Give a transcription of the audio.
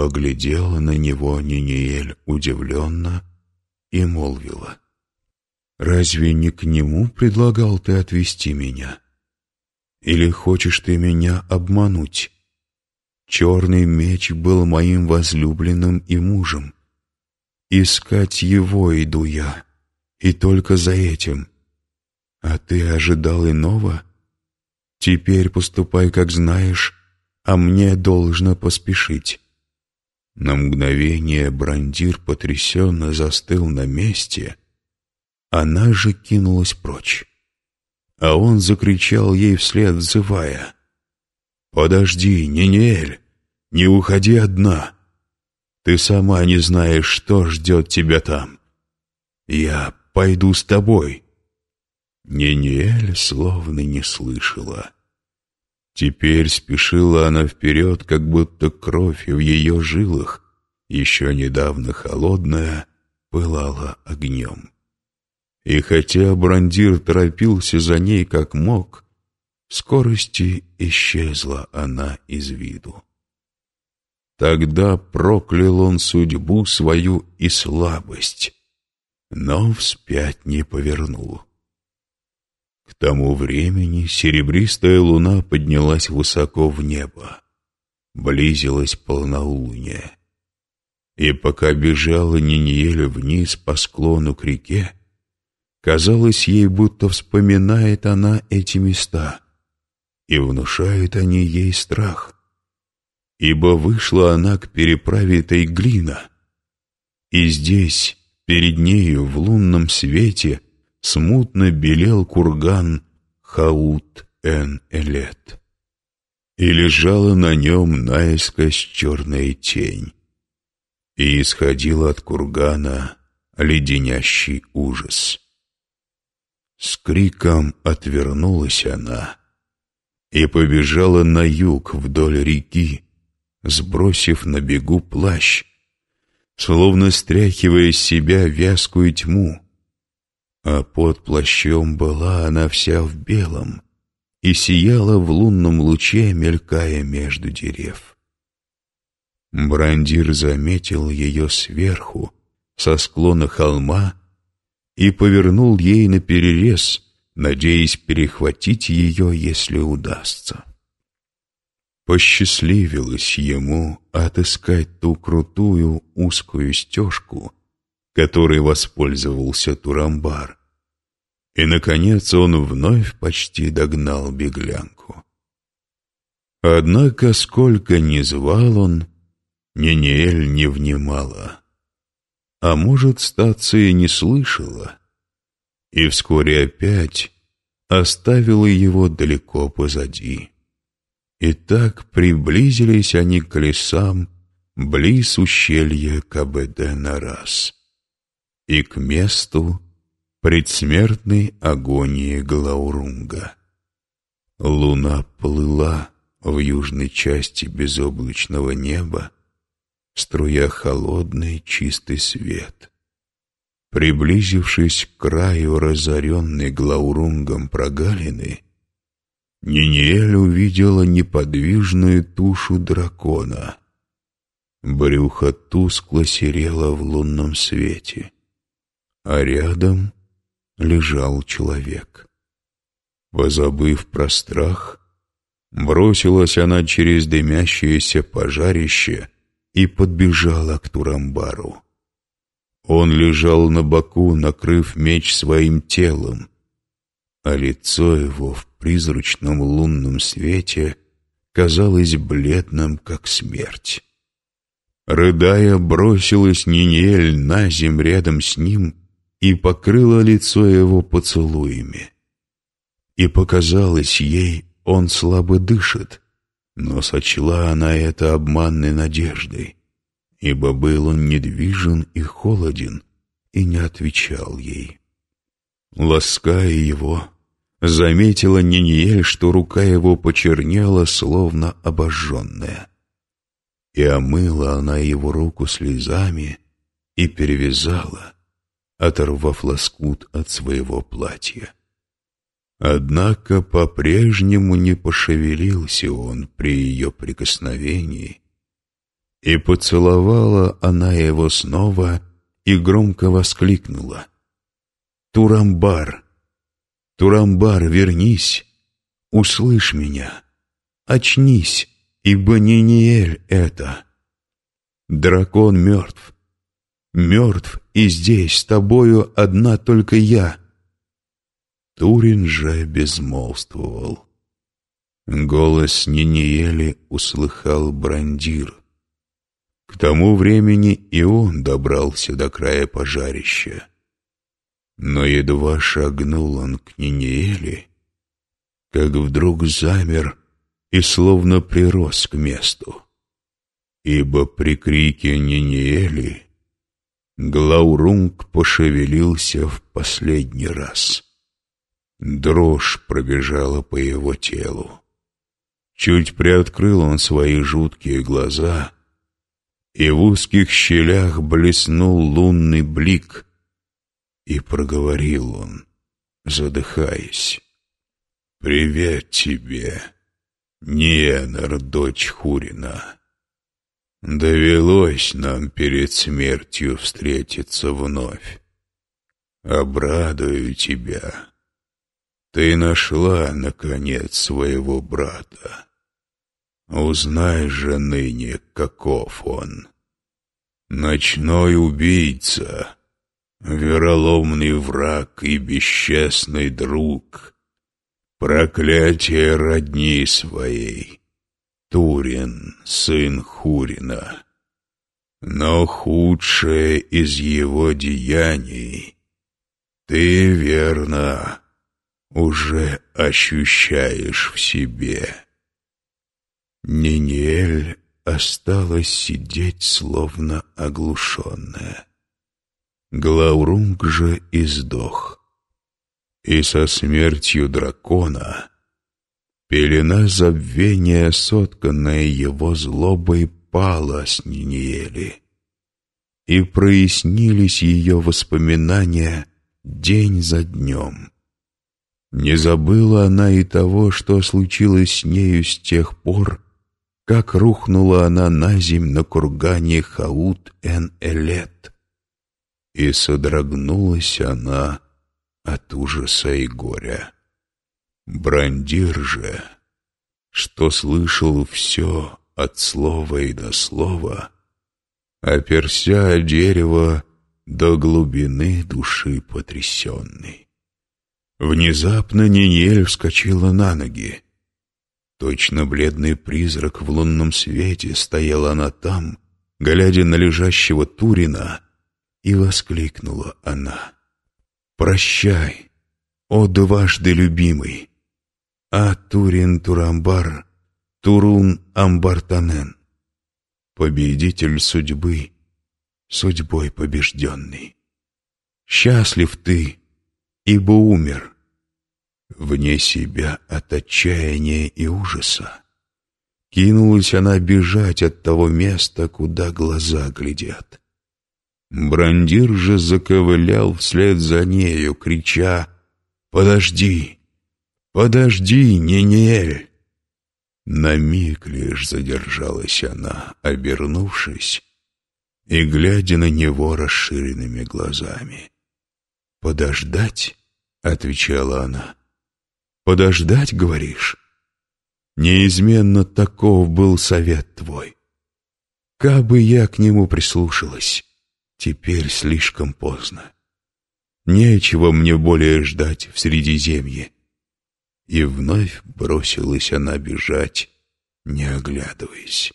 Поглядела на него Ниниэль удивленно и молвила. «Разве не к нему предлагал ты отвести меня? Или хочешь ты меня обмануть? Черный меч был моим возлюбленным и мужем. Искать его иду я, и только за этим. А ты ожидал иного? Теперь поступай, как знаешь, а мне должно поспешить». На мгновение Брандир потрясенно застыл на месте, она же кинулась прочь. А он закричал ей вслед, взывая. «Подожди, Нинель, не уходи одна. Ты сама не знаешь, что ждет тебя там. Я пойду с тобой». Нинель словно не слышала. Теперь спешила она вперед, как будто кровь в ее жилах, еще недавно холодная, пылала огнем. И хотя Брандир торопился за ней как мог, в скорости исчезла она из виду. Тогда проклял он судьбу свою и слабость, но вспять не повернул. К тому времени серебристая луна поднялась высоко в небо. Близилась полнолуние. И пока бежала Ниньеля вниз по склону к реке, казалось ей, будто вспоминает она эти места, и внушают они ей страх. Ибо вышла она к переправе Тайглина, и здесь, перед нею, в лунном свете, смутно белел курган Хаут-эн-Элет. И лежала на нем наискось черная тень. И исходил от кургана леденящий ужас. С криком отвернулась она и побежала на юг вдоль реки, сбросив на бегу плащ, словно стряхивая с себя вязкую тьму, а под плащом была она вся в белом и сияла в лунном луче, мелькая между дерев. Брандир заметил ее сверху, со склона холма, и повернул ей на перерез, надеясь перехватить ее, если удастся. Посчастливилось ему отыскать ту крутую узкую стежку, которой воспользовался Турамбар. И, наконец, он вновь почти догнал беглянку. Однако, сколько ни звал он, Нинель не внимала. А может, стация не слышала, и вскоре опять оставила его далеко позади. И так приблизились они к лесам близ ущелья КБД на раз и к месту предсмертной агонии Глаурунга. Луна плыла в южной части безоблачного неба, струя холодный чистый свет. Приблизившись к краю разоренной Глаурунгом прогалины, Ниниэль увидела неподвижную тушу дракона. Брюхо тускло серело в лунном свете а рядом лежал человек. Позабыв про страх, бросилась она через дымящееся пожарище и подбежала к Турамбару. Он лежал на боку, накрыв меч своим телом, а лицо его в призрачном лунном свете казалось бледным, как смерть. Рыдая, бросилась Ниниэль на земь рядом с ним и покрыла лицо его поцелуями. И показалось ей, он слабо дышит, но сочла она это обманной надеждой, ибо был он недвижен и холоден, и не отвечал ей. Лаская его, заметила Ниниэль, что рука его почернела, словно обожженная. И омыла она его руку слезами и перевязала, оторвав лоскут от своего платья. Однако по-прежнему не пошевелился он при ее прикосновении, И поцеловала она его снова и громко воскликнула. «Турамбар! Турамбар, вернись! Услышь меня! Очнись, ибо не Ниэль это! Дракон мертв! Мертв, и здесь с тобою одна только я!» Турин же безмолвствовал. Голос Ниниели услыхал Брандир. К тому времени и он добрался до края пожарища. Но едва шагнул он к Ниниели, как вдруг замер и словно прирос к месту. Ибо при крике Ниниели Глаурунг пошевелился в последний раз. Дрожь пробежала по его телу. Чуть приоткрыл он свои жуткие глаза, и в узких щелях блеснул лунный блик, и проговорил он, задыхаясь. «Привет тебе, Ниенар, дочь Хурина. Довелось нам перед смертью встретиться вновь. Обрадую тебя. Ты нашла, наконец, своего брата. Узнай же ныне, каков он. Ночной убийца, вероломный враг и бесчестный друг, проклятие родни своей, Турин, сын Хурина. Но худшее из его деяний ты, верно, уже ощущаешь в себе. Ниниэль осталась сидеть, словно оглушенная. Глаурунг же издох. И со смертью дракона пелена забвения, сотканная его злобой, пала с Ниниэли. И прояснились ее воспоминания день за днем. Не забыла она и того, что случилось с нею с тех пор, как рухнула она на земь на кургане Хаут-эн-Элет. И содрогнулась она от ужаса и горя. Брандир же, что слышал все от слова и до слова, оперся о дерево до глубины души потрясенной. Внезапно Нинель вскочила на ноги. Точно бледный призрак в лунном свете стояла она там, глядя на лежащего Турина, и воскликнула она. «Прощай, о дважды любимый! А Турин Турамбар, Турун Амбартанен, победитель судьбы, судьбой побежденный! Счастлив ты, ибо умер!» Вне себя от отчаяния и ужаса кинулась она бежать от того места, куда глаза глядят. Брандир же заковылял вслед за нею, крича «Подожди! Подожди, Нинель!» На миг лишь задержалась она, обернувшись и глядя на него расширенными глазами. «Подождать?» — отвечала она. Подождать, говоришь? Неизменно таков был совет твой. Кабы я к нему прислушалась, теперь слишком поздно. Нечего мне более ждать в Средиземье. И вновь бросилась она бежать, не оглядываясь.